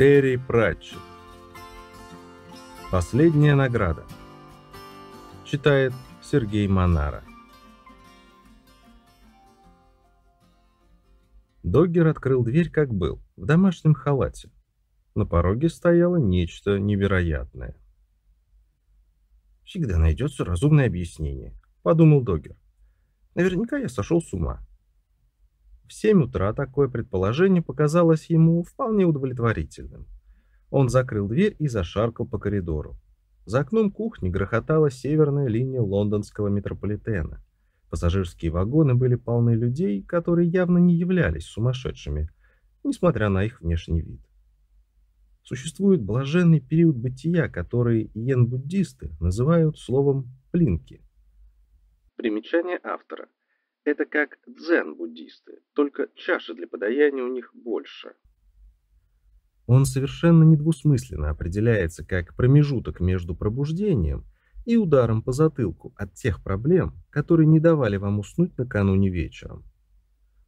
Терри Пратчет. Последняя награда. Читает Сергей Монара. Доггер открыл дверь, как был, в домашнем халате. На пороге стояло нечто невероятное. «Всегда найдется разумное объяснение», — подумал Доггер. «Наверняка я сошел с ума». В семь утра такое предположение показалось ему вполне удовлетворительным. Он закрыл дверь и зашаркал по коридору. За окном кухни грохотала северная линия лондонского метрополитена. Пассажирские вагоны были полны людей, которые явно не являлись сумасшедшими, несмотря на их внешний вид. Существует блаженный период бытия, который йен-буддисты называют словом «плинки». Примечание автора. Это как дзен-буддисты, только чаши для подаяния у них больше. Он совершенно недвусмысленно определяется как промежуток между пробуждением и ударом по затылку от тех проблем, которые не давали вам уснуть накануне вечером.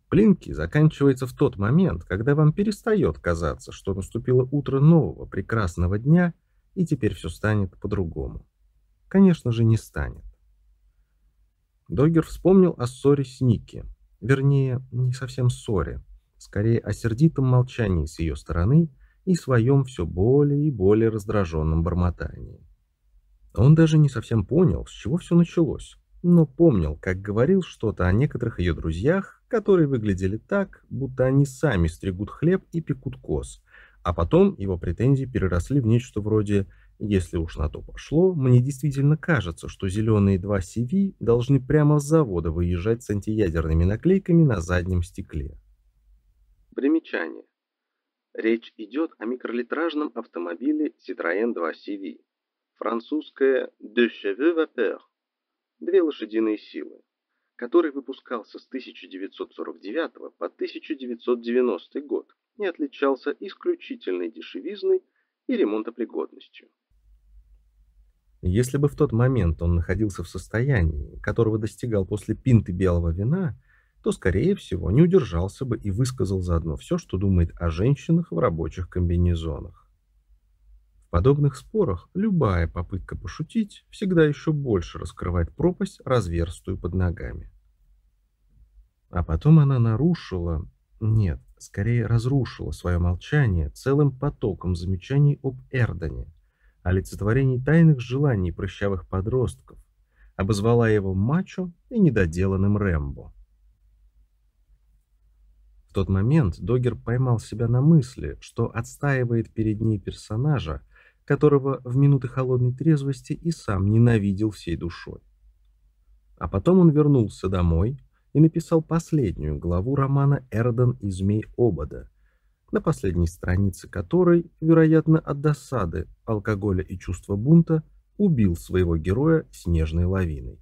Плинки заканчивается в тот момент, когда вам перестает казаться, что наступило утро нового прекрасного дня, и теперь все станет по-другому. Конечно же, не станет. Догер вспомнил о ссоре с Ники. Вернее, не совсем ссоре, скорее о сердитом молчании с ее стороны и своем все более и более раздраженном бормотании. Он даже не совсем понял, с чего все началось, но помнил, как говорил что-то о некоторых ее друзьях, которые выглядели так, будто они сами стригут хлеб и пекут коз, а потом его претензии переросли в нечто вроде «если уж на то пошло, мне действительно кажется, что зеленые два CV должны прямо с завода выезжать с антиядерными наклейками на заднем стекле». Примечание. Речь идет о микролитражном автомобиле Citroën 2 CV. Французское «de cheveux vapeur» – две лошадиные силы который выпускался с 1949 по 1990 год и отличался исключительной дешевизной и ремонтопригодностью. Если бы в тот момент он находился в состоянии, которого достигал после пинты белого вина, то, скорее всего, не удержался бы и высказал заодно все, что думает о женщинах в рабочих комбинезонах. В подобных спорах любая попытка пошутить всегда еще больше раскрывает пропасть, разверстую под ногами. А потом она нарушила, нет, скорее разрушила свое молчание целым потоком замечаний об Эрдоне, олицетворении тайных желаний прыщавых подростков, обозвала его мачо и недоделанным Рэмбо. В тот момент Догер поймал себя на мысли, что отстаивает перед ней персонажа, которого в минуты холодной трезвости и сам ненавидел всей душой. А потом он вернулся домой, и написал последнюю главу романа «Эрден и змей Обода», на последней странице которой, вероятно, от досады, алкоголя и чувства бунта, убил своего героя снежной лавиной.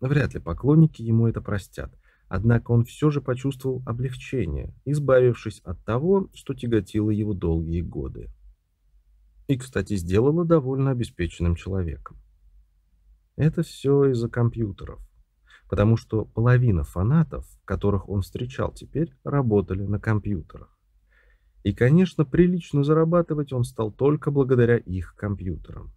Вряд ли поклонники ему это простят, однако он все же почувствовал облегчение, избавившись от того, что тяготило его долгие годы. И, кстати, сделало довольно обеспеченным человеком. Это все из-за компьютеров потому что половина фанатов, которых он встречал теперь, работали на компьютерах. И, конечно, прилично зарабатывать он стал только благодаря их компьютерам.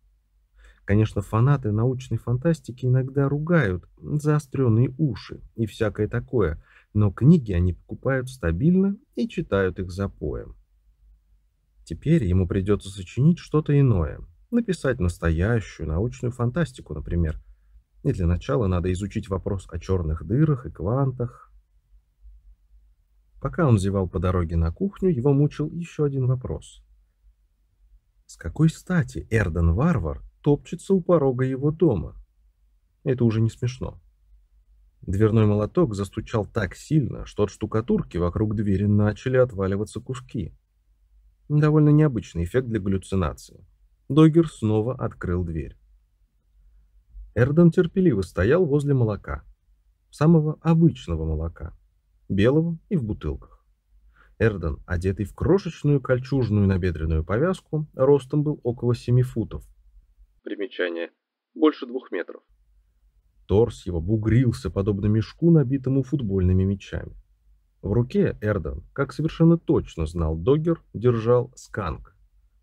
Конечно, фанаты научной фантастики иногда ругают заостренные уши и всякое такое, но книги они покупают стабильно и читают их запоем. Теперь ему придется сочинить что-то иное, написать настоящую научную фантастику, например – и для начала надо изучить вопрос о черных дырах и квантах. Пока он зевал по дороге на кухню, его мучил еще один вопрос. С какой стати Эрден Варвар топчется у порога его дома? Это уже не смешно. Дверной молоток застучал так сильно, что от штукатурки вокруг двери начали отваливаться куски. Довольно необычный эффект для галлюцинации. Догер снова открыл дверь. Эрден терпеливо стоял возле молока. Самого обычного молока. Белого и в бутылках. Эрден, одетый в крошечную кольчужную набедренную повязку, ростом был около семи футов. Примечание. Больше двух метров. Торс его бугрился, подобно мешку, набитому футбольными мячами. В руке Эрден, как совершенно точно знал Догер, держал сканк,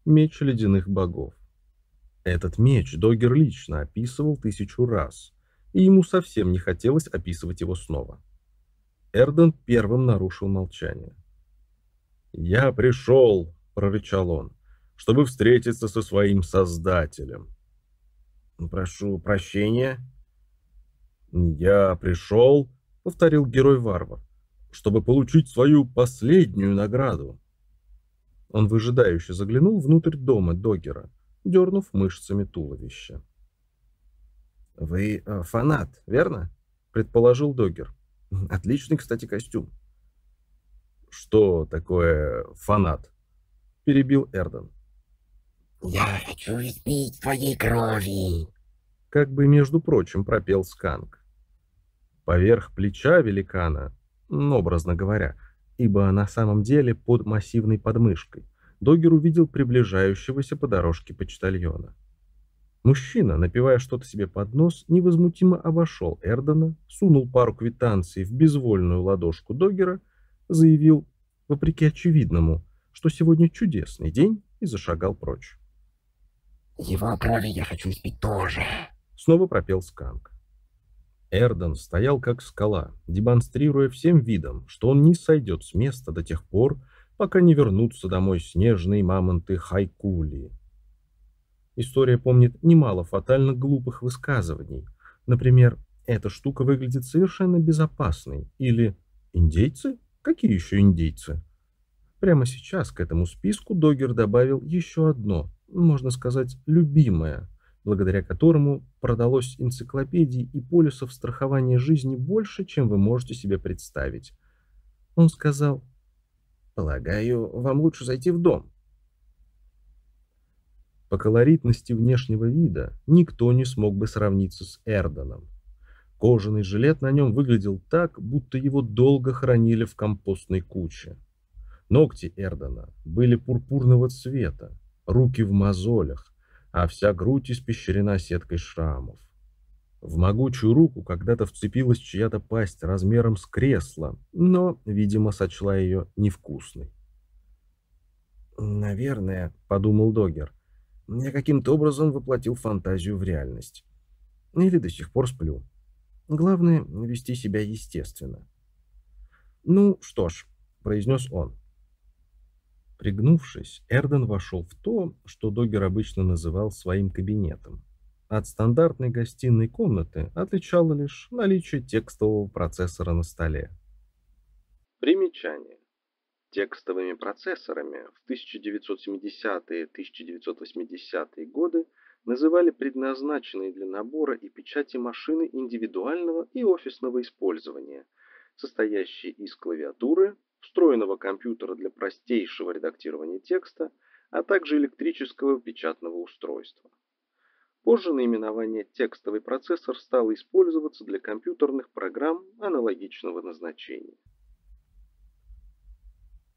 меч ледяных богов. Этот меч Догер лично описывал тысячу раз, и ему совсем не хотелось описывать его снова. Эрден первым нарушил молчание. «Я пришел», — прорычал он, — «чтобы встретиться со своим создателем». «Прошу прощения». «Я пришел», — повторил герой-варвар, — «чтобы получить свою последнюю награду». Он выжидающе заглянул внутрь дома Догера, дернув мышцами туловища. «Вы э, фанат, верно?» — предположил Догер. «Отличный, кстати, костюм». «Что такое фанат?» — перебил Эрден. «Я хочу испить твоей крови!» Как бы, между прочим, пропел Сканк. Поверх плеча великана, образно говоря, ибо на самом деле под массивной подмышкой, Догер увидел приближающегося по дорожке почтальона. Мужчина, напивая что-то себе под нос, невозмутимо обошел Эрдена, сунул пару квитанций в безвольную ладошку Догера, заявил, вопреки очевидному, что сегодня чудесный день, и зашагал прочь. «Его крови я хочу спить тоже!» Снова пропел Сканк. Эрден стоял как скала, демонстрируя всем видом, что он не сойдет с места до тех пор, пока не вернутся домой снежные мамонты Хайкули. История помнит немало фатально глупых высказываний. Например, эта штука выглядит совершенно безопасной. Или индейцы? Какие еще индейцы? Прямо сейчас к этому списку Догер добавил еще одно, можно сказать, любимое, благодаря которому продалось энциклопедий и полисов страхования жизни больше, чем вы можете себе представить. Он сказал Полагаю, вам лучше зайти в дом. По колоритности внешнего вида никто не смог бы сравниться с Эрдоном. Кожаный жилет на нем выглядел так, будто его долго хранили в компостной куче. Ногти Эрдона были пурпурного цвета, руки в мозолях, а вся грудь испещрена сеткой шрамов. В могучую руку когда-то вцепилась чья-то пасть размером с кресло, но, видимо, сочла ее невкусной. «Наверное», — подумал Догер, — «я каким-то образом воплотил фантазию в реальность. Или до сих пор сплю. Главное — вести себя естественно». «Ну что ж», — произнес он. Пригнувшись, Эрден вошел в то, что Догер обычно называл своим кабинетом. От стандартной гостиной комнаты отличало лишь наличие текстового процессора на столе. Примечание. Текстовыми процессорами в 1970-1980-е годы называли предназначенные для набора и печати машины индивидуального и офисного использования, состоящие из клавиатуры, встроенного компьютера для простейшего редактирования текста, а также электрического печатного устройства. Позже наименование «текстовый процессор» стало использоваться для компьютерных программ аналогичного назначения.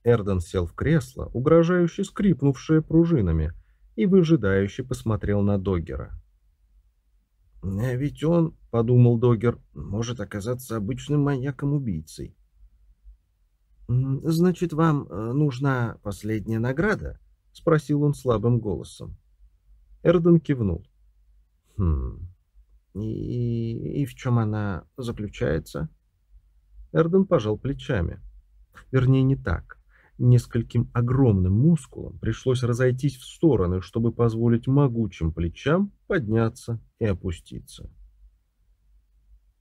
Эрден сел в кресло, угрожающе скрипнувшее пружинами, и выжидающе посмотрел на Доггера. «А ведь он, — подумал Доггер, — может оказаться обычным маньяком-убийцей». «Значит, вам э, нужна последняя награда?» — спросил он слабым голосом. Эрден кивнул. Хм. И, и в чем она заключается? Эрден пожал плечами. Вернее, не так. Нескольким огромным мускулам пришлось разойтись в стороны, чтобы позволить могучим плечам подняться и опуститься.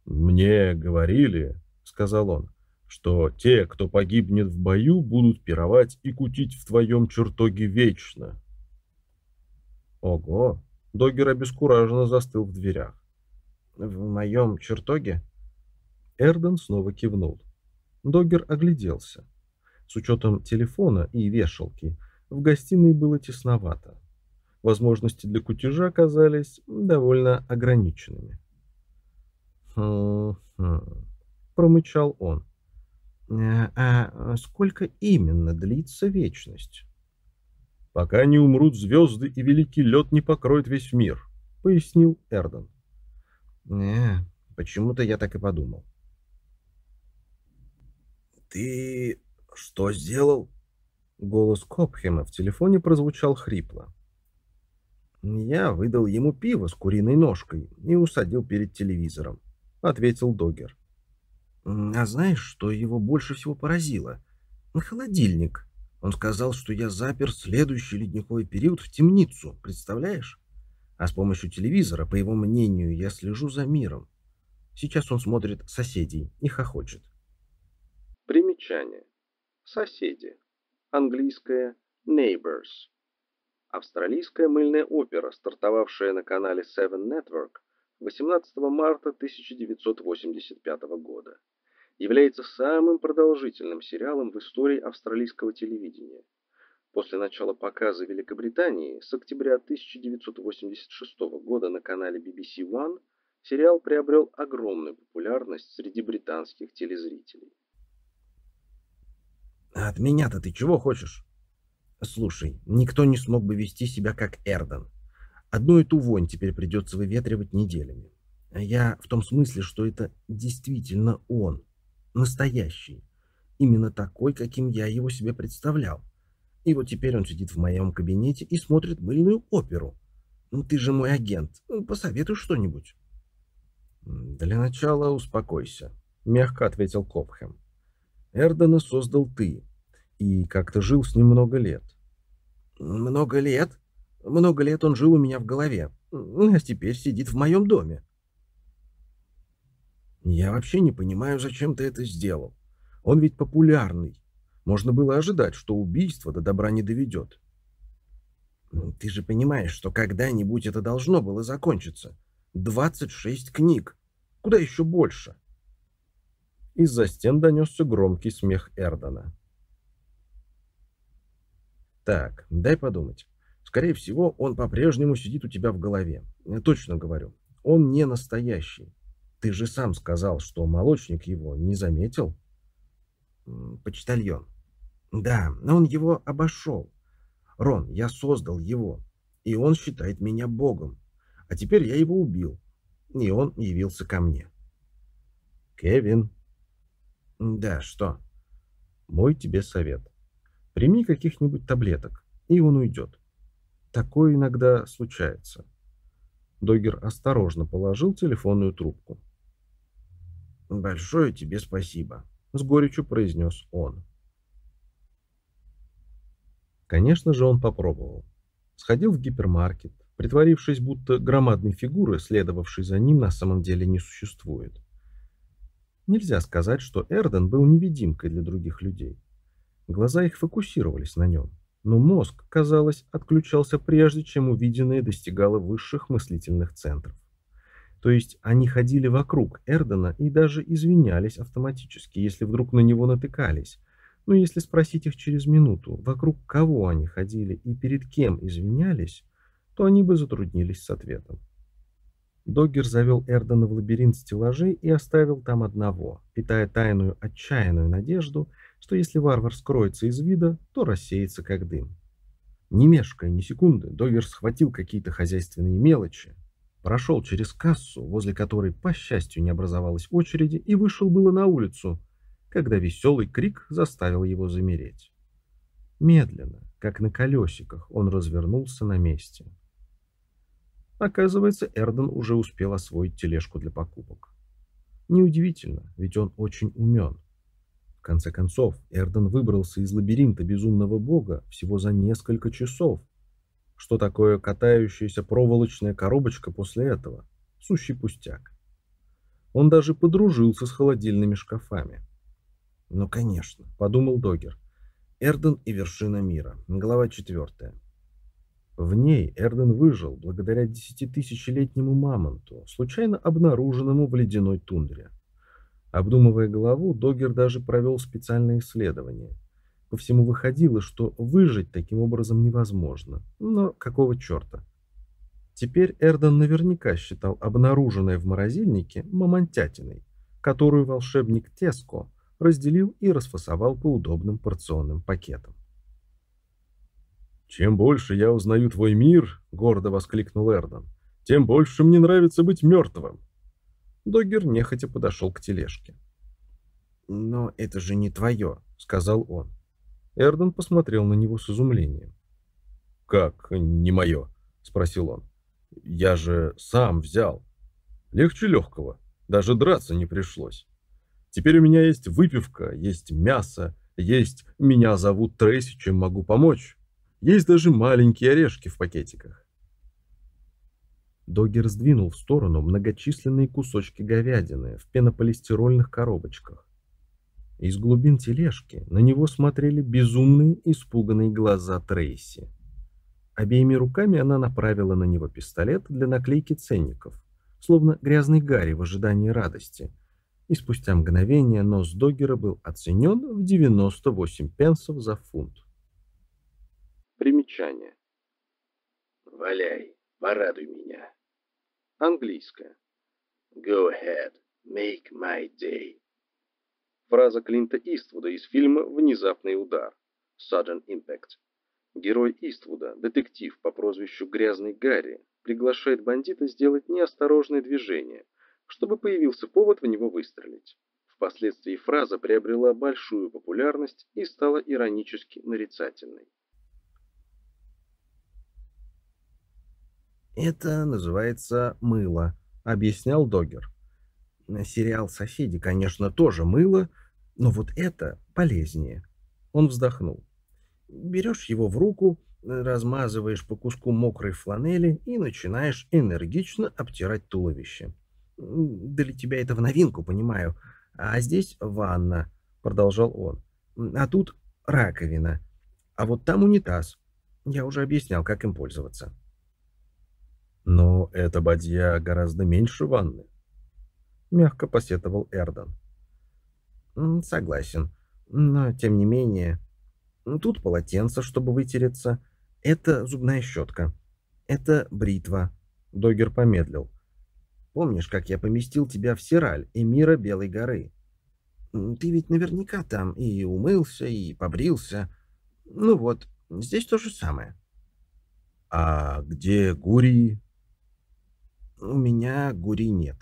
«Мне говорили, — сказал он, — что те, кто погибнет в бою, будут пировать и кутить в твоем чертоге вечно». «Ого!» Догер обескураженно застыл в дверях. «В моем чертоге?» Эрден снова кивнул. Догер огляделся. С учетом телефона и вешалки в гостиной было тесновато. Возможности для кутежа оказались довольно ограниченными. «Хм-хм», — промычал он. «А, «А сколько именно длится вечность?» пока не умрут звезды и великий лед не покроет весь мир, — пояснил Эрден. Не, почему-то я так и подумал. «Ты что сделал?» Голос Копхема в телефоне прозвучал хрипло. «Я выдал ему пиво с куриной ножкой и усадил перед телевизором», — ответил Догер. «А знаешь, что его больше всего поразило? Холодильник. Он сказал, что я запер следующий ледниковый период в темницу, представляешь? А с помощью телевизора, по его мнению, я слежу за миром. Сейчас он смотрит «Соседей» и хохочет. Примечание. Соседи. Английское Neighbors. Австралийская мыльная опера, стартовавшая на канале Seven Network 18 марта 1985 года, является самым продолжительным сериалом в истории австралийского телевидения. После начала показа в Великобритании с октября 1986 года на канале BBC One сериал приобрел огромную популярность среди британских телезрителей. «От меня-то ты чего хочешь?» Слушай, никто не смог бы вести себя как Эрден. Одну эту вонь теперь придется выветривать неделями. Я в том смысле, что это действительно он, настоящий. Именно такой, каким я его себе представлял. И вот теперь он сидит в моем кабинете и смотрит мыльную оперу. Ну ты же мой агент, посоветуй что-нибудь. Для начала успокойся, мягко ответил Копхэм. Эрдена создал ты, и как-то жил с ним много лет. Много лет? Много лет он жил у меня в голове, а теперь сидит в моем доме. Я вообще не понимаю, зачем ты это сделал. Он ведь популярный. Можно было ожидать, что убийство до добра не доведет. Ты же понимаешь, что когда-нибудь это должно было закончиться. 26 книг. Куда еще больше? Из-за стен донесся громкий смех Эрдона. Так, дай подумать. Скорее всего, он по-прежнему сидит у тебя в голове. Я точно говорю. Он не настоящий. Ты же сам сказал, что молочник его не заметил. Почтальон. Да, но он его обошел. Рон, я создал его, и он считает меня богом. А теперь я его убил, и он явился ко мне. Кевин. Да, что? Мой тебе совет. Прими каких-нибудь таблеток, и он уйдет. Такое иногда случается. Догер осторожно положил телефонную трубку. «Большое тебе спасибо», — с горечью произнес он. Конечно же, он попробовал. Сходил в гипермаркет, притворившись, будто громадной фигуры, следовавшей за ним, на самом деле не существует. Нельзя сказать, что Эрден был невидимкой для других людей. Глаза их фокусировались на нем, но мозг, казалось, отключался прежде, чем увиденное достигало высших мыслительных центров. То есть они ходили вокруг Эрдена и даже извинялись автоматически, если вдруг на него натыкались. Но если спросить их через минуту, вокруг кого они ходили и перед кем извинялись, то они бы затруднились с ответом. Доггер завел Эрдена в лабиринт стеллажей и оставил там одного, питая тайную отчаянную надежду, что если варвар скроется из вида, то рассеется как дым. Не мешкая ни секунды, Доггер схватил какие-то хозяйственные мелочи, прошел через кассу, возле которой, по счастью, не образовалась очереди, и вышел было на улицу, когда веселый крик заставил его замереть. Медленно, как на колесиках, он развернулся на месте. Оказывается, Эрден уже успел освоить тележку для покупок. Неудивительно, ведь он очень умен. В конце концов, Эрден выбрался из лабиринта безумного бога всего за несколько часов. Что такое катающаяся проволочная коробочка после этого? Сущий пустяк. Он даже подружился с холодильными шкафами. «Ну, конечно», — подумал Догер. «Эрден и вершина мира». Глава четвертая. В ней Эрден выжил благодаря десятитысячелетнему мамонту, случайно обнаруженному в ледяной тундре. Обдумывая голову, Догер даже провел специальное исследование. По всему выходило, что выжить таким образом невозможно. Но какого черта? Теперь Эрден наверняка считал обнаруженное в морозильнике мамонтятиной, которую волшебник Теско разделил и расфасовал по удобным порционным пакетам. «Чем больше я узнаю твой мир», — гордо воскликнул Эрден, — «тем больше мне нравится быть мертвым». Догер нехотя подошел к тележке. «Но это же не твое», — сказал он. Эрден посмотрел на него с изумлением. «Как не мое?» — спросил он. «Я же сам взял. Легче легкого. Даже драться не пришлось. Теперь у меня есть выпивка, есть мясо, есть «меня зовут Трейси, чем могу помочь». Есть даже маленькие орешки в пакетиках. Догер сдвинул в сторону многочисленные кусочки говядины в пенополистирольных коробочках. Из глубин тележки на него смотрели безумные, испуганные глаза Трейси. Обеими руками она направила на него пистолет для наклейки ценников, словно грязный Гарри в ожидании радости. И спустя мгновение нос Догера был оценен в 98 пенсов за фунт. Примечание. «Валяй, порадуй меня». Английское. «Go ahead, make my day». Фраза Клинта Иствуда из фильма «Внезапный удар» Sudden Impact. Герой Иствуда, детектив по прозвищу Грязный Гарри, приглашает бандита сделать неосторожное движение, чтобы появился повод в него выстрелить. Впоследствии фраза приобрела большую популярность и стала иронически нарицательной. «Это называется мыло», — объяснял Догер. Сериал «Соседи», конечно, тоже мыло, но вот это полезнее. Он вздохнул. Берешь его в руку, размазываешь по куску мокрой фланели и начинаешь энергично обтирать туловище. Для тебя это в новинку, понимаю. А здесь ванна, продолжал он. А тут раковина. А вот там унитаз. Я уже объяснял, как им пользоваться. Но эта бадья гораздо меньше ванны. Мягко посетовал Эрдан. Согласен. Но, тем не менее, тут полотенце, чтобы вытереться. Это зубная щетка. Это бритва. Догер помедлил. Помнишь, как я поместил тебя в Сираль, эмира Белой горы? Ты ведь наверняка там и умылся, и побрился. Ну вот, здесь то же самое. А где Гурии? У меня гури нет.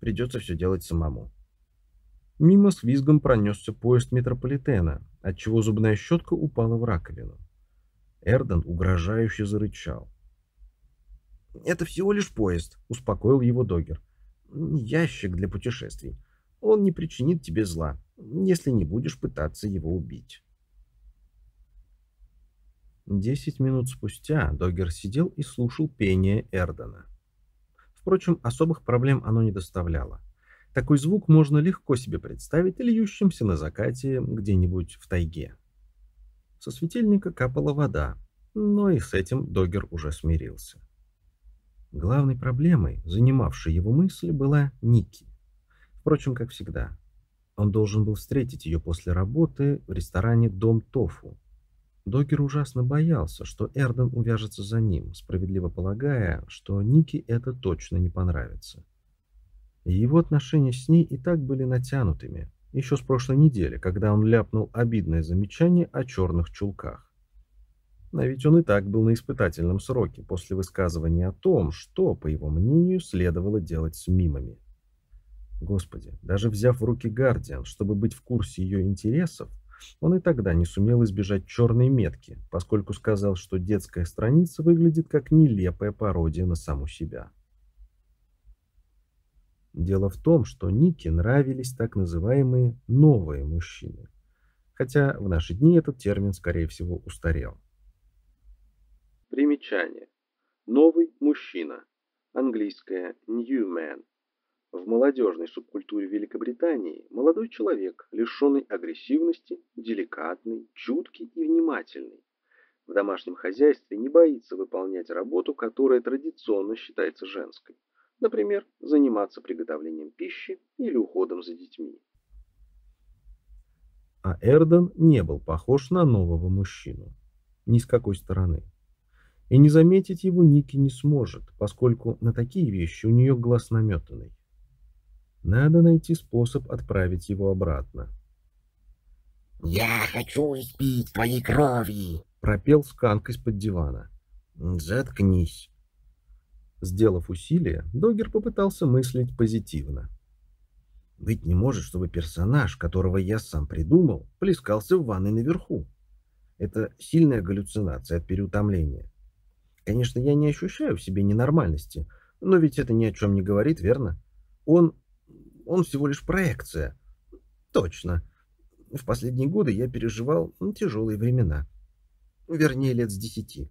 Придется все делать самому. Мимо с визгом пронесся поезд метрополитена, отчего зубная щетка упала в раковину. Эрден угрожающе зарычал. «Это всего лишь поезд», — успокоил его Догер. «Ящик для путешествий. Он не причинит тебе зла, если не будешь пытаться его убить». Десять минут спустя Догер сидел и слушал пение Эрдена. Впрочем, особых проблем оно не доставляло. Такой звук можно легко себе представить льющимся на закате где-нибудь в тайге. Со светильника капала вода, но и с этим Догер уже смирился. Главной проблемой, занимавшей его мысли, была Ники. Впрочем, как всегда. Он должен был встретить ее после работы в ресторане «Дом Тофу», Докер ужасно боялся, что Эрден увяжется за ним, справедливо полагая, что Нике это точно не понравится. его отношения с ней и так были натянутыми, еще с прошлой недели, когда он ляпнул обидное замечание о черных чулках. Но ведь он и так был на испытательном сроке после высказывания о том, что, по его мнению, следовало делать с мимами. Господи, даже взяв в руки Гардиан, чтобы быть в курсе ее интересов, он и тогда не сумел избежать черной метки, поскольку сказал, что детская страница выглядит как нелепая пародия на саму себя. Дело в том, что Нике нравились так называемые «новые мужчины», хотя в наши дни этот термин, скорее всего, устарел. Примечание. Новый мужчина. Английское «new man» В молодежной субкультуре Великобритании молодой человек, лишенный агрессивности, деликатный, чуткий и внимательный. В домашнем хозяйстве не боится выполнять работу, которая традиционно считается женской. Например, заниматься приготовлением пищи или уходом за детьми. А Эрден не был похож на нового мужчину. Ни с какой стороны. И не заметить его Ники не сможет, поскольку на такие вещи у нее глаз наметанный. Надо найти способ отправить его обратно. «Я хочу испить твоей крови!» — пропел сканк из-под дивана. «Заткнись!» Сделав усилие, Догер попытался мыслить позитивно. Быть не может, чтобы персонаж, которого я сам придумал, плескался в ванной наверху. Это сильная галлюцинация от переутомления. Конечно, я не ощущаю в себе ненормальности, но ведь это ни о чем не говорит, верно? Он... он всего лишь проекция. Точно. В последние годы я переживал тяжелые времена. Вернее, лет с десяти.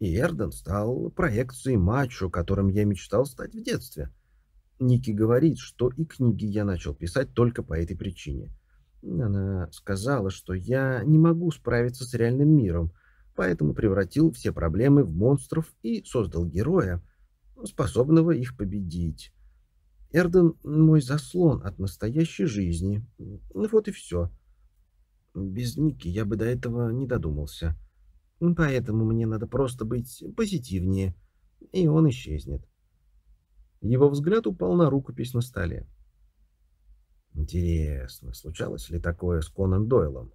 И Эрден стал проекцией мачо, которым я мечтал стать в детстве. Ники говорит, что и книги я начал писать только по этой причине. Она сказала, что я не могу справиться с реальным миром, поэтому превратил все проблемы в монстров и создал героя, способного их победить. Эрден — мой заслон от настоящей жизни. Вот и все. Без Ники я бы до этого не додумался. Поэтому мне надо просто быть позитивнее, и он исчезнет. Его взгляд упал на рукопись на столе. Интересно, случалось ли такое с Конан Дойлом?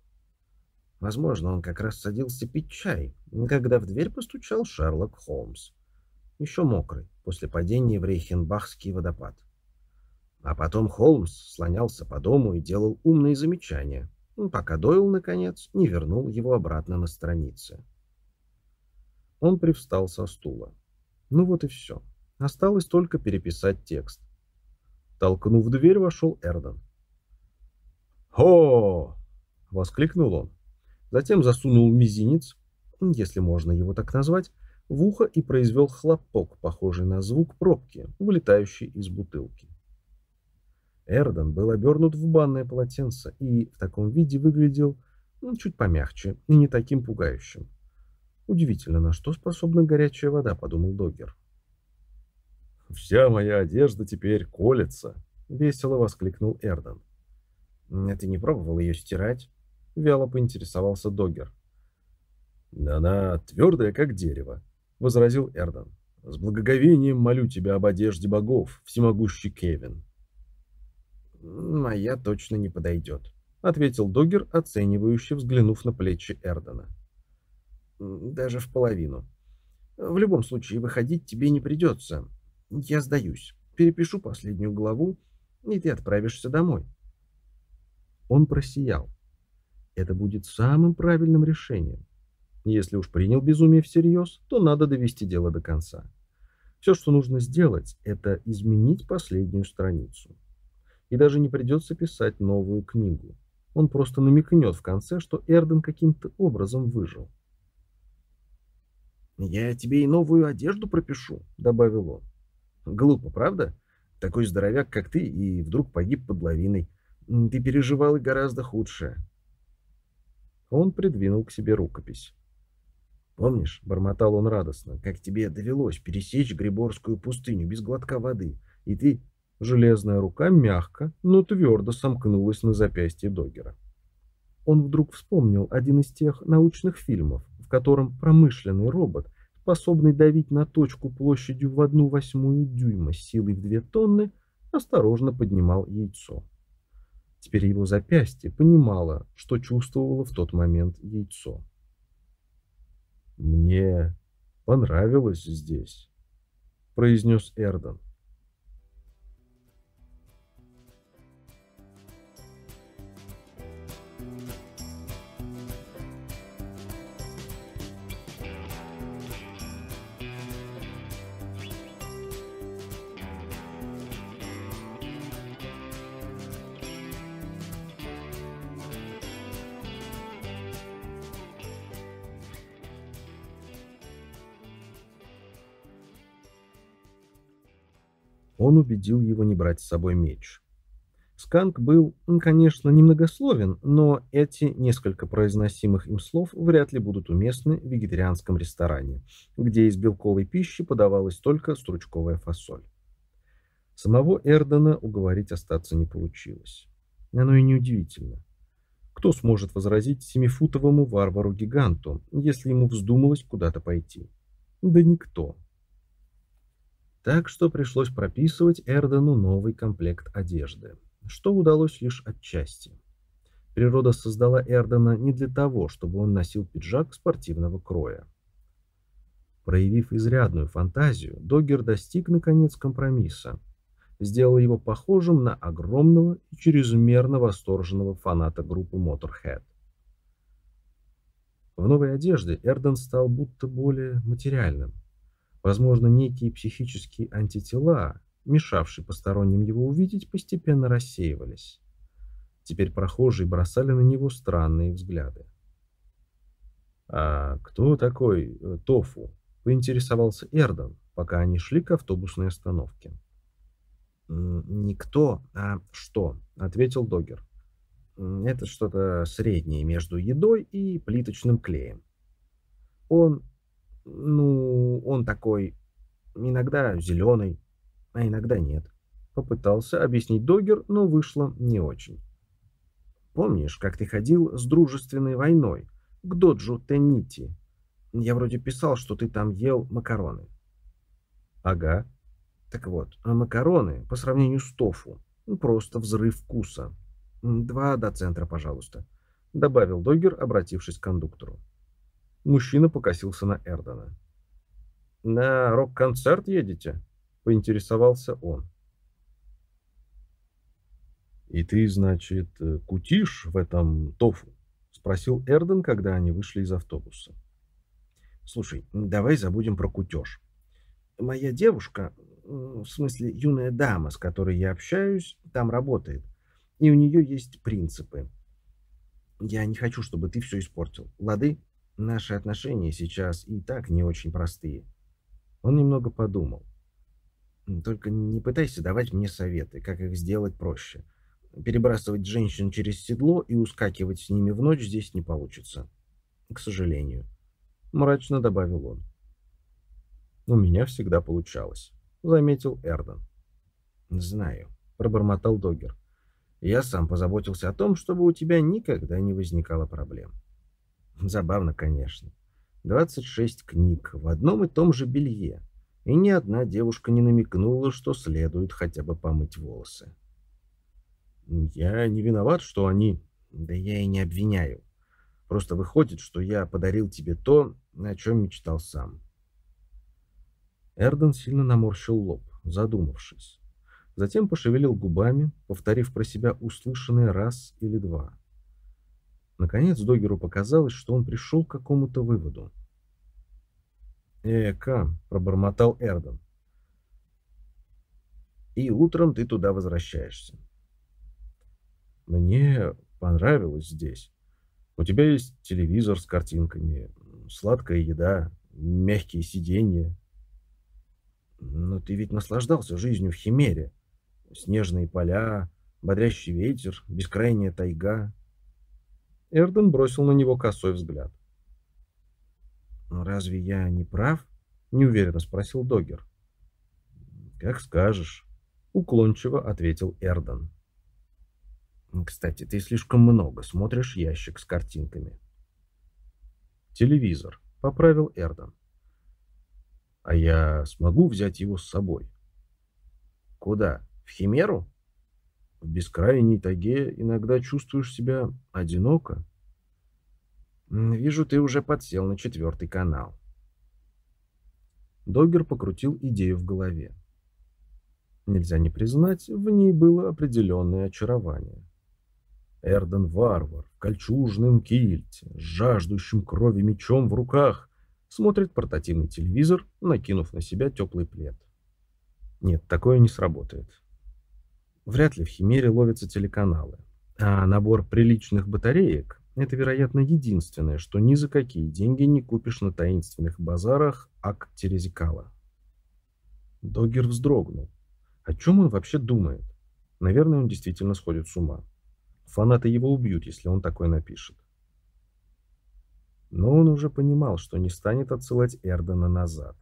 Возможно, он как раз садился пить чай, когда в дверь постучал Шерлок Холмс. Еще мокрый, после падения в Рейхенбахский водопад. А потом Холмс слонялся по дому и делал умные замечания, пока Дойл, наконец, не вернул его обратно на страницы. Он привстал со стула. Ну вот и все. Осталось только переписать текст. Толкнув дверь, вошел Эрден. «О!» — воскликнул он. Затем засунул мизинец, если можно его так назвать, в ухо и произвел хлопок, похожий на звук пробки, вылетающей из бутылки. Эрден был обернут в банное полотенце и в таком виде выглядел ну, чуть помягче и не таким пугающим. Удивительно, на что способна горячая вода, подумал Догер. «Вся моя одежда теперь колется», — весело воскликнул Эрден. «Ты не пробовал ее стирать?» — вяло поинтересовался Догер. «Она твердая, как дерево», — возразил Эрден. «С благоговением молю тебя об одежде богов, всемогущий Кевин». «Моя точно не подойдет», — ответил Догер, оценивающе взглянув на плечи Эрдена. «Даже в половину. В любом случае, выходить тебе не придется. Я сдаюсь. Перепишу последнюю главу, и ты отправишься домой». Он просиял. Это будет самым правильным решением. Если уж принял безумие всерьез, то надо довести дело до конца. Все, что нужно сделать, это изменить последнюю страницу. И даже не придется писать новую книгу. Он просто намекнет в конце, что Эрден каким-то образом выжил. «Я тебе и новую одежду пропишу», — добавил он. «Глупо, правда? Такой здоровяк, как ты, и вдруг погиб под лавиной. Ты переживал и гораздо худшее». Он придвинул к себе рукопись. Помнишь, бормотал он радостно, как тебе довелось пересечь Гриборскую пустыню без глотка воды, и ты... Железная рука мягко, но твердо сомкнулась на запястье Догера. Он вдруг вспомнил один из тех научных фильмов, в котором промышленный робот, способный давить на точку площадью в одну восьмую дюйма силой в две тонны, осторожно поднимал яйцо. Теперь его запястье понимало, что чувствовало в тот момент яйцо. «Мне понравилось здесь», — произнес Эрдон. Убедил его не брать с собой меч. Сканк был, конечно, немногословен, но эти несколько произносимых им слов вряд ли будут уместны в вегетарианском ресторане, где из белковой пищи подавалась только стручковая фасоль. Самого Эрдена уговорить остаться не получилось. Оно и неудивительно. Кто сможет возразить семифутовому варвару-гиганту, если ему вздумалось куда-то пойти? Да никто. Так что пришлось прописывать Эрдену новый комплект одежды, что удалось лишь отчасти. Природа создала Эрдена не для того, чтобы он носил пиджак спортивного кроя. Проявив изрядную фантазию, Доггер достиг наконец компромисса. сделало его похожим на огромного и чрезмерно восторженного фаната группы Motorhead. В новой одежде Эрден стал будто более материальным. Возможно, некие психические антитела, мешавшие посторонним его увидеть, постепенно рассеивались. Теперь прохожие бросали на него странные взгляды. «А кто такой э, Тофу?» — поинтересовался Эрден, пока они шли к автобусной остановке. «Никто, а что?» — ответил Догер. Это что-то среднее между едой и плиточным клеем. Он, ну, он такой, иногда зеленый, а иногда нет. Попытался объяснить Догер, но вышло не очень. Помнишь, как ты ходил с дружественной войной к доджу Теннити? Я вроде писал, что ты там ел макароны. Ага. Так вот, а макароны по сравнению с тофу, просто взрыв вкуса. «Два до центра, пожалуйста», — добавил Догер, обратившись к кондуктору. Мужчина покосился на Эрдона. «На рок-концерт едете?» — поинтересовался он. «И ты, значит, кутишь в этом тофу?» — спросил Эрден, когда они вышли из автобуса. «Слушай, давай забудем про кутеж. Моя девушка, в смысле юная дама, с которой я общаюсь, там работает и у нее есть принципы. Я не хочу, чтобы ты все испортил. Лады? Наши отношения сейчас и так не очень простые. Он немного подумал. Только не пытайся давать мне советы, как их сделать проще. Перебрасывать женщин через седло и ускакивать с ними в ночь здесь не получится. К сожалению. Мрачно добавил он. У меня всегда получалось, заметил Эрдон. Знаю, пробормотал Догер. Я сам позаботился о том, чтобы у тебя никогда не возникало проблем. Забавно, конечно. 26 книг в одном и том же белье, и ни одна девушка не намекнула, что следует хотя бы помыть волосы. Я не виноват, что они... Да я и не обвиняю. Просто выходит, что я подарил тебе то, о чем мечтал сам. Эрден сильно наморщил лоб, задумавшись. Затем пошевелил губами, повторив про себя услышанное раз или два. Наконец Догеру показалось, что он пришел к какому-то выводу. «Эка», — пробормотал Эрдон. «И утром ты туда возвращаешься». «Мне понравилось здесь. У тебя есть телевизор с картинками, сладкая еда, мягкие сиденья». «Но ты ведь наслаждался жизнью в Химере», снежные поля, бодрящий ветер, бескрайняя тайга. Эрден бросил на него косой взгляд. «Ну, «Разве я не прав?» — неуверенно спросил Догер. «Как скажешь», — уклончиво ответил Эрден. «Кстати, ты слишком много смотришь ящик с картинками». «Телевизор», — поправил Эрден. «А я смогу взять его с собой?» «Куда?» В Химеру? В бескрайней тайге иногда чувствуешь себя одиноко. Вижу, ты уже подсел на четвертый канал. Догер покрутил идею в голове. Нельзя не признать, в ней было определенное очарование. Эрден Варвар в кольчужном кильте, с жаждущим крови мечом в руках, смотрит портативный телевизор, накинув на себя теплый плед. Нет, такое не сработает. Вряд ли в Химере ловятся телеканалы. А набор приличных батареек – это, вероятно, единственное, что ни за какие деньги не купишь на таинственных базарах Ак-Терезикала. Догер вздрогнул. О чем он вообще думает? Наверное, он действительно сходит с ума. Фанаты его убьют, если он такое напишет. Но он уже понимал, что не станет отсылать Эрдена назад.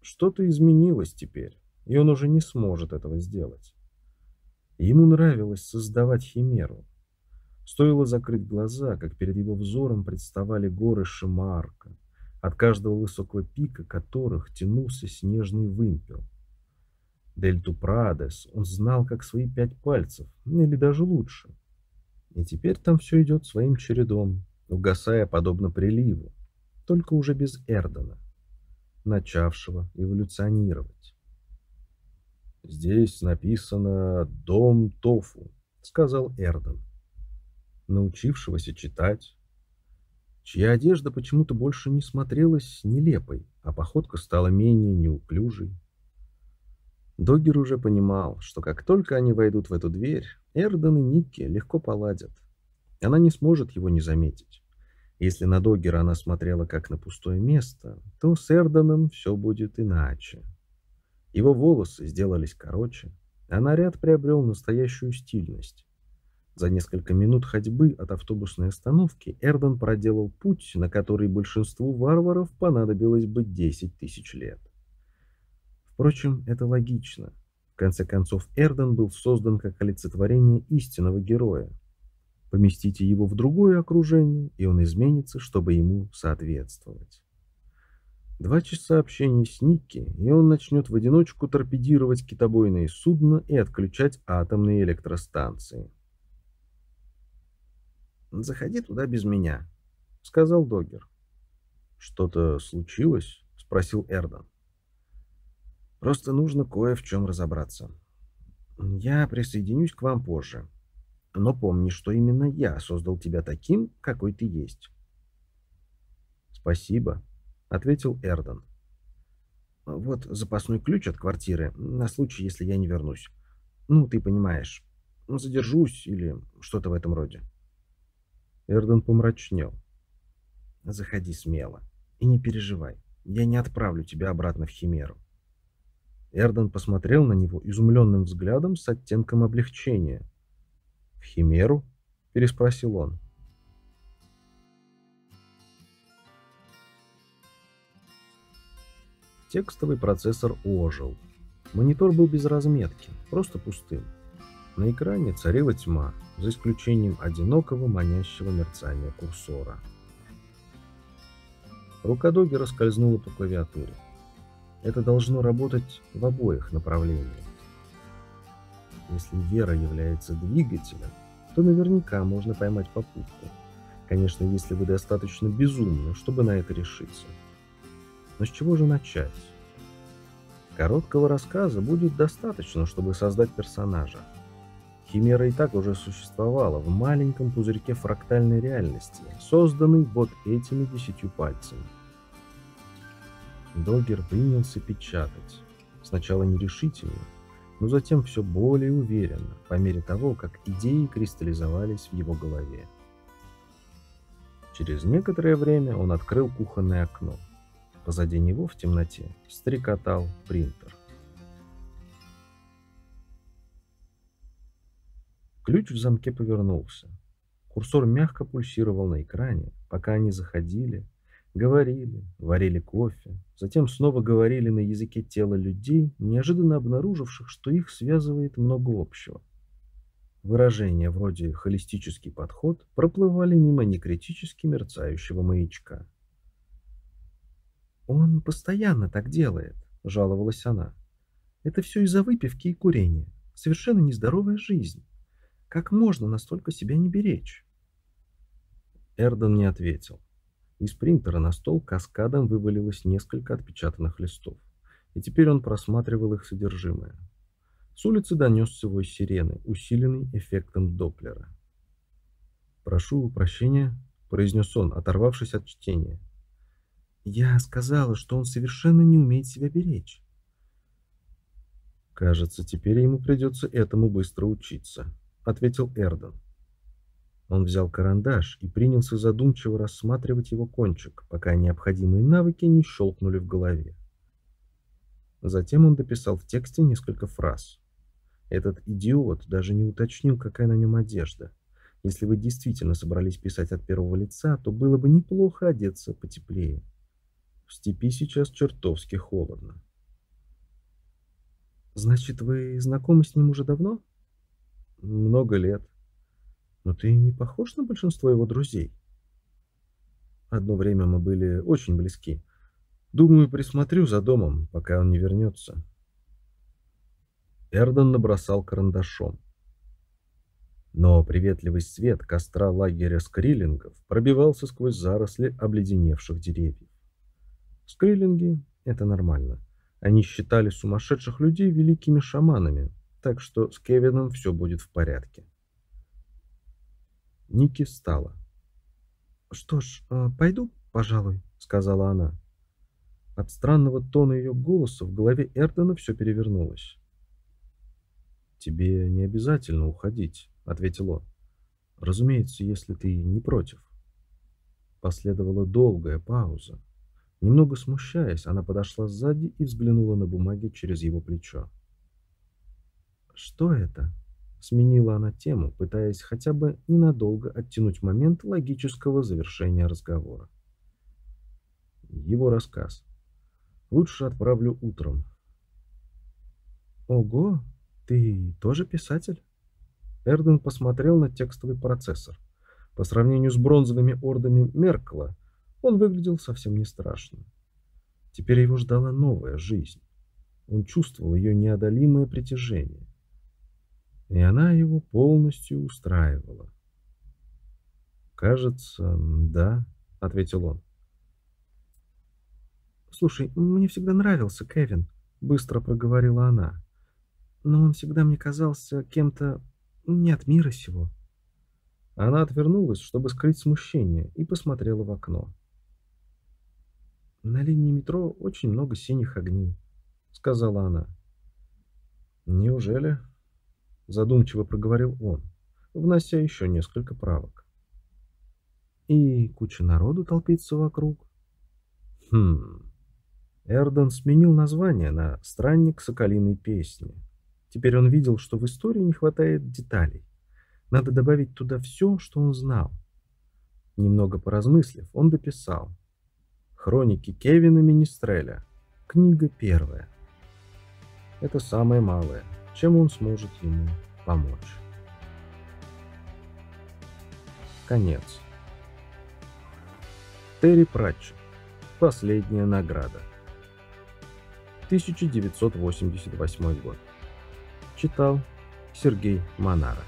Что-то изменилось теперь, и он уже не сможет этого сделать. Ему нравилось создавать химеру. Стоило закрыть глаза, как перед его взором представали горы Шимарка, от каждого высокого пика которых тянулся снежный вымпел. Дельту Прадес он знал как свои пять пальцев, ну или даже лучше. И теперь там все идет своим чередом, угасая подобно приливу, только уже без Эрдена, начавшего эволюционировать. Здесь написано «Дом Тофу», — сказал Эрден. Научившегося читать, чья одежда почему-то больше не смотрелась нелепой, а походка стала менее неуклюжей. Догер уже понимал, что как только они войдут в эту дверь, Эрден и Никки легко поладят. Она не сможет его не заметить. Если на Догера она смотрела как на пустое место, то с Эрденом все будет иначе. Его волосы сделались короче, а наряд приобрел настоящую стильность. За несколько минут ходьбы от автобусной остановки Эрден проделал путь, на который большинству варваров понадобилось бы 10 тысяч лет. Впрочем, это логично. В конце концов, Эрден был создан как олицетворение истинного героя. Поместите его в другое окружение, и он изменится, чтобы ему соответствовать. Два часа общения с Никки, и он начнет в одиночку торпедировать китобойные судна и отключать атомные электростанции. «Заходи туда без меня», — сказал Догер. «Что-то случилось?» — спросил Эрдан. «Просто нужно кое в чем разобраться. Я присоединюсь к вам позже. Но помни, что именно я создал тебя таким, какой ты есть». «Спасибо», — ответил Эрдон. «Вот запасной ключ от квартиры, на случай, если я не вернусь. Ну, ты понимаешь, задержусь или что-то в этом роде». Эрдон помрачнел. «Заходи смело и не переживай, я не отправлю тебя обратно в Химеру». Эрдон посмотрел на него изумленным взглядом с оттенком облегчения. «В Химеру?» — переспросил он. Текстовый процессор ожил. Монитор был без разметки, просто пустым. На экране царила тьма, за исключением одинокого манящего мерцания курсора. Рука Доги раскользнула по клавиатуре. Это должно работать в обоих направлениях. Если вера является двигателем, то наверняка можно поймать попутку. Конечно, если вы достаточно безумны, чтобы на это решиться. Но с чего же начать? Короткого рассказа будет достаточно, чтобы создать персонажа. Химера и так уже существовала в маленьком пузырьке фрактальной реальности, созданной вот этими десятью пальцами. Догер принялся печатать. Сначала нерешительно, но затем все более уверенно, по мере того, как идеи кристаллизовались в его голове. Через некоторое время он открыл кухонное окно. Позади него в темноте стрекотал принтер. Ключ в замке повернулся. Курсор мягко пульсировал на экране, пока они заходили, говорили, варили кофе, затем снова говорили на языке тела людей, неожиданно обнаруживших, что их связывает много общего. Выражения вроде «холистический подход» проплывали мимо некритически мерцающего маячка. «Он постоянно так делает», — жаловалась она. «Это все из-за выпивки и курения. Совершенно нездоровая жизнь. Как можно настолько себя не беречь?» Эрдон не ответил. Из принтера на стол каскадом вывалилось несколько отпечатанных листов, и теперь он просматривал их содержимое. С улицы донесся вой сирены, усиленный эффектом Доплера. «Прошу прощения», — произнес он, оторвавшись от чтения. Я сказала, что он совершенно не умеет себя беречь. Кажется, теперь ему придется этому быстро учиться, ответил Эрдон. Он взял карандаш и принялся задумчиво рассматривать его кончик, пока необходимые навыки не щелкнули в голове. Затем он дописал в тексте несколько фраз. Этот идиот даже не уточнил, какая на нем одежда. Если вы действительно собрались писать от первого лица, то было бы неплохо одеться потеплее. В степи сейчас чертовски холодно. Значит, вы знакомы с ним уже давно? Много лет. Но ты не похож на большинство его друзей. Одно время мы были очень близки. Думаю, присмотрю за домом, пока он не вернется. Эрдон набросал карандашом. Но приветливый свет костра лагеря скриллингов пробивался сквозь заросли обледеневших деревьев. Скриллинги — это нормально. Они считали сумасшедших людей великими шаманами, так что с Кевином все будет в порядке. Ники встала. «Что ж, э, пойду, пожалуй», — сказала она. От странного тона ее голоса в голове Эрдена все перевернулось. «Тебе не обязательно уходить», — ответил он. «Разумеется, если ты не против». Последовала долгая пауза. Немного смущаясь, она подошла сзади и взглянула на бумаги через его плечо. «Что это?» — сменила она тему, пытаясь хотя бы ненадолго оттянуть момент логического завершения разговора. Его рассказ. Лучше отправлю утром. «Ого, ты тоже писатель?» Эрден посмотрел на текстовый процессор. По сравнению с бронзовыми ордами Меркла, он выглядел совсем не страшно. Теперь его ждала новая жизнь. Он чувствовал ее неодолимое притяжение. И она его полностью устраивала. «Кажется, да», — ответил он. «Слушай, мне всегда нравился Кевин», — быстро проговорила она. «Но он всегда мне казался кем-то не от мира сего». Она отвернулась, чтобы скрыть смущение, и посмотрела в окно. «На линии метро очень много синих огней», — сказала она. «Неужели?» — задумчиво проговорил он, внося еще несколько правок. «И куча народу толпится вокруг». «Хм...» Эрдон сменил название на «Странник соколиной песни». Теперь он видел, что в истории не хватает деталей. Надо добавить туда все, что он знал. Немного поразмыслив, он дописал. Хроники Кевина Министреля. Книга первая. Это самое малое, чем он сможет ему помочь. Конец. Терри Пратчет. Последняя награда. 1988 год. Читал Сергей Монара.